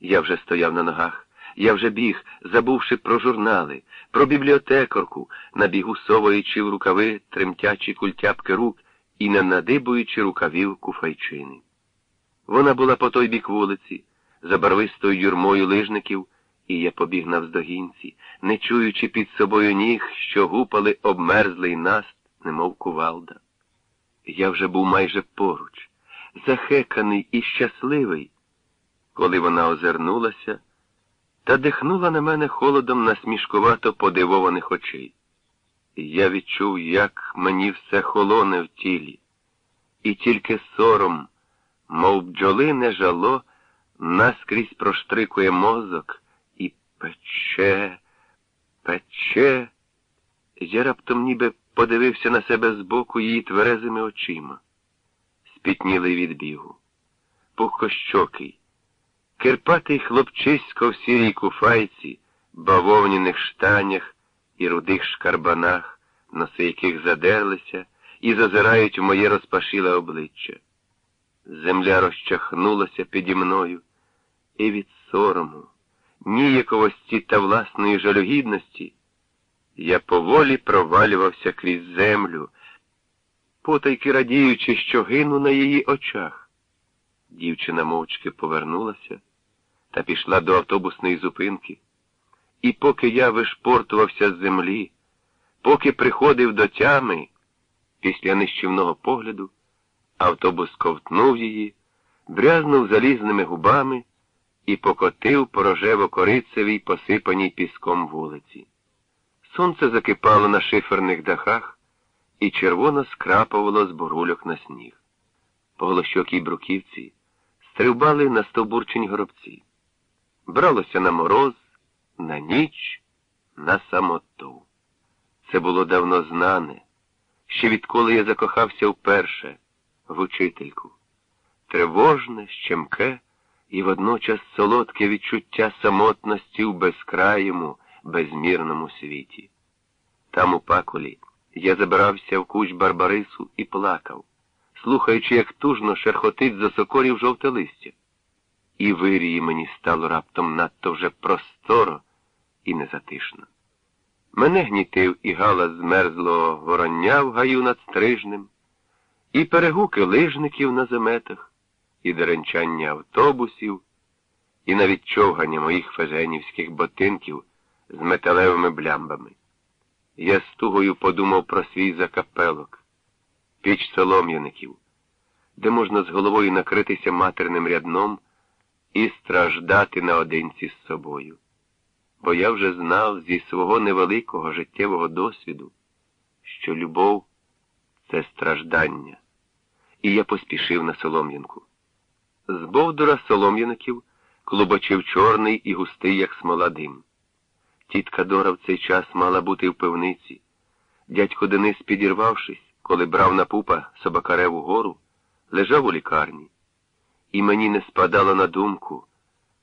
Я вже стояв на ногах. Я вже біг, забувши про журнали, про бібліотекарку, набігусовуючи в рукави тремтячі культяпки рук і не надибуючи рукавів куфайчини. Вона була по той бік вулиці, за барвистою юрмою лижників, і я побіг навздогінці, не чуючи під собою ніг, що гупали обмерзлий наст, немов кувалда. Я вже був майже поруч, захеканий і щасливий, коли вона озирнулася та дихнула на мене холодом насмішкувато подивованих очей. Я відчув, як мені все холоне в тілі, і тільки сором, мов бджолине жало, наскрізь проштрикує мозок і пече, пече. Я раптом ніби подивився на себе збоку її тверезими очима, спітнілий від бігу, пухкощокий, кирпатий хлопчисько в сірій куфайці, бавовняних штанях і рудих шкарбанах, носи яких задерлися і зазирають в моє розпашіле обличчя. Земля розчахнулася піді мною, і від сорому, ніяковості та власної жалюгідності я поволі провалювався крізь землю, потайки радіючи, що гину на її очах. Дівчина мовчки повернулася та пішла до автобусної зупинки. І поки я вишпортувався з землі, поки приходив до тями, після нищівного погляду, автобус ковтнув її, брязнув залізними губами і покотив по рожево-корицевій посипаній піском вулиці. Сонце закипало на шиферних дахах і червоно скрапувало з бурульок на сніг. По голощокій бруківці стрибали на стовбурчень горобці. Бралося на мороз, на ніч, на самоту. Це було давно знане, ще відколи я закохався вперше в учительку. Тривожне, щемке і водночас солодке відчуття самотності в безкраєму, безмірному світі. Там, у паколі, я забирався в куч Барбарису і плакав, слухаючи, як тужно шерхотить за сокорів жовте листя. І вирії мені стало раптом надто вже просторо і незатишно. Мене гнітив і галас змерзлого вороння в гаю над стрижнем, і перегуки лижників на заметах, і деренчання автобусів, і навіть човгання моїх феженівських ботинків з металевими блямбами. Я з тугою подумав про свій закапелок, піч солом'яників, де можна з головою накритися матерним рядном і страждати наодинці з собою. Бо я вже знав зі свого невеликого життєвого досвіду, що любов це страждання, і я поспішив на Солом'янку. З Бовдура Солом'яників клубочив чорний і густий, як смола дим. Тітка Дора в цей час мала бути в пивниці. Дядько Денис, підірвавшись, коли брав на пупа собакареву гору, лежав у лікарні. І мені не спадало на думку,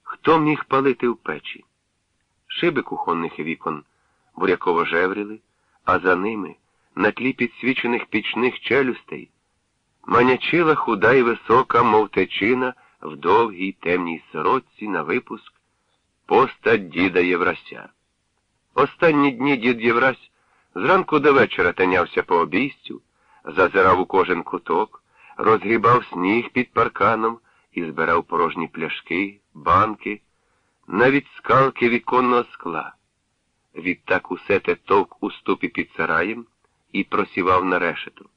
хто міг палити в печі. Шиби кухонних вікон буряково жевріли, а за ними, на тлі підсвічених пічних челюстей, манячила худа й висока, мов течина, в довгій темній сорочці на випуск постать діда Єврася. Останні дні дід Єврась зранку до вечора тинявся по обійстю, зазирав у кожен куток, розгрібав сніг під парканом і збирав порожні пляшки, банки, навіть скалки віконного скла. Відтак усе те товк у ступі під сараєм і просівав на решету.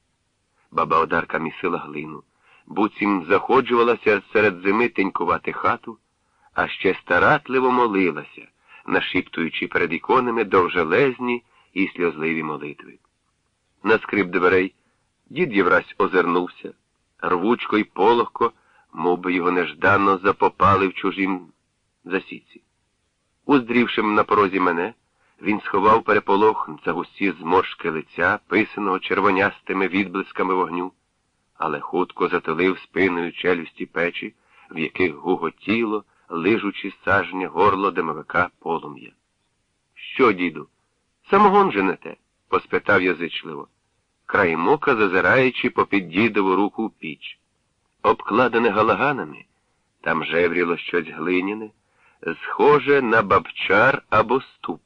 Баба Одарка місила глину, буцім заходжувалася серед зими тенькувати хату, а ще старатливо молилася нашіптуючи перед іконами довжелезні і сльозливі молитви. На скрип дверей дід Єврась озирнувся, рвучко й полохко, мов би його нежданно запопали в чужім засіці. Уздрівшим на порозі мене, він сховав переполох за густі зморшки лиця, писаного червонястими відблисками вогню, але хутко затулив спиною челюсті печі, в яких гуготіло, лижучи сажня горло демовика полум'я. Що, діду, самогон женете? поспитав язичливо, край мока зазираючи попід дідову руку в піч. Обкладене галаганами, там жевріло щось глиняне, схоже на бабчар або ступ.